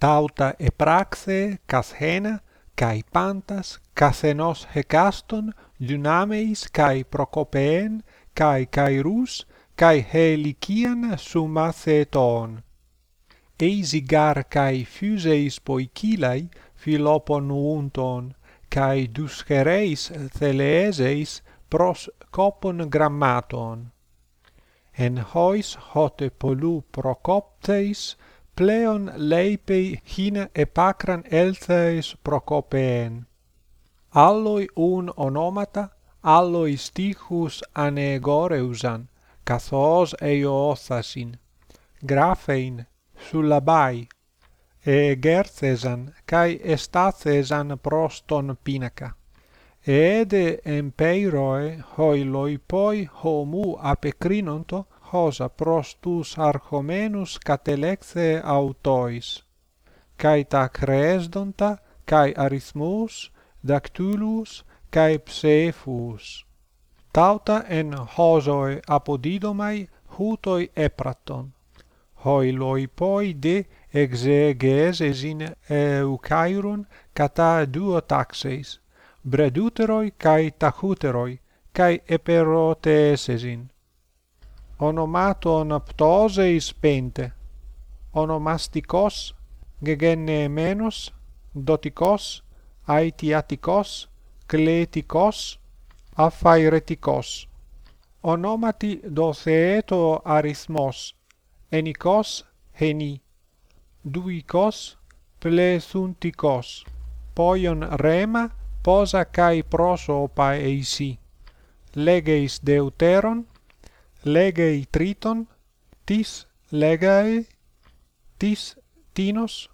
tauta e praxe cas hena kai pantas cas enos hecaston dynameis kai prokopeen kai kairus kai helikian sumatheton eisigar kai physeis poikilai philopon unton kai duschereis theleseis pros copon grammaton. En hois hote polu procopteis πλέον λέιπει χίν επάκραν έλθες προκόπεεν. Άλλοι ούν ονόματα, άλλοι στίχους ανεγόρεουσαν, καθώς αιώθασιν. Γράφειν, σουλαμπάι, εγέρθεζαν καί εστάθεζαν προς τον πίνακα. Έδε εμπέιροε χοιλοϊπόι χωμού απεκρίνοντο, hos pros tous archomenus catelexe autois kai ta creesdonta, kai arithmus dactylus kai psephus. Tauta en hosoi apodidomai hutoi epraton. Hoi loipoi de exegeses in eukairun kata duo taxes breduteroi kai tachuteroi kai eperotesesin onomaton ptoseis pente, onomastikos, gegennemenos, dotikos, aitiatikos, kletikos, aphairetikos Onomati dotheeto arithmos, enikos, heni, duikos, plethuntikos, poion rema, posa kai prosopa eisi. Legeis deuteron, legei triton, tis legae, tis tinos,